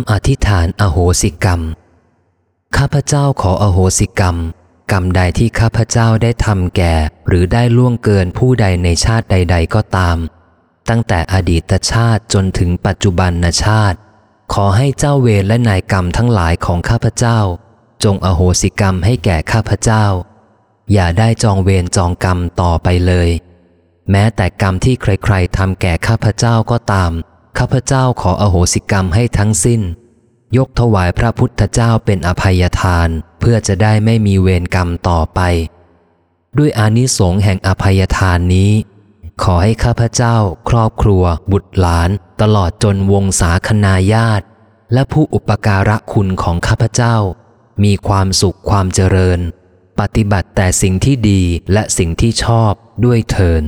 ำอธิษฐานอโหสิกรรม ข้าพเจ้าขออโหสิกรรม กรรมใดที่ข้าพเจ้าได้ทำแก่ หรือได้ล่วงเกินผู้ใดในชาติใด ๆ ก็ตาม ตั้งแต่อดีตชาติจนถึงปัจจุบันชาติ ขอให้เจ้าเวรและนายกรรมทั้งหลายของข้าพเจ้า จงอโหสิกรรมให้แก่ข้าพเจ้า อย่าได้จองเวรจองกรรมต่อไปเลย แม้แต่กรรมที่ใครๆทำแก่ข้าพเจ้าก็ตาม ข้าพเจ้าขออโหสิกรรมให้ทั้งสิ้น ยกถวายพระพุทธเจ้าเป็นอภัยทาน เพื่อจะได้ไม่มีเวรกรรมต่อไป ด้วยอานิสงส์แห่งอภัยทานนี้ ขอให้ข้าพเจ้า ครอบครัว บุตรหลาน ตลอดจนวงศาคณาญาติ และผู้อุปการะคุณของข้าพเจ้า มีความสุขความเจริญ ปฏิบัติแต่สิ่งที่ดีและสิ่งที่ชอบด้วยเทิน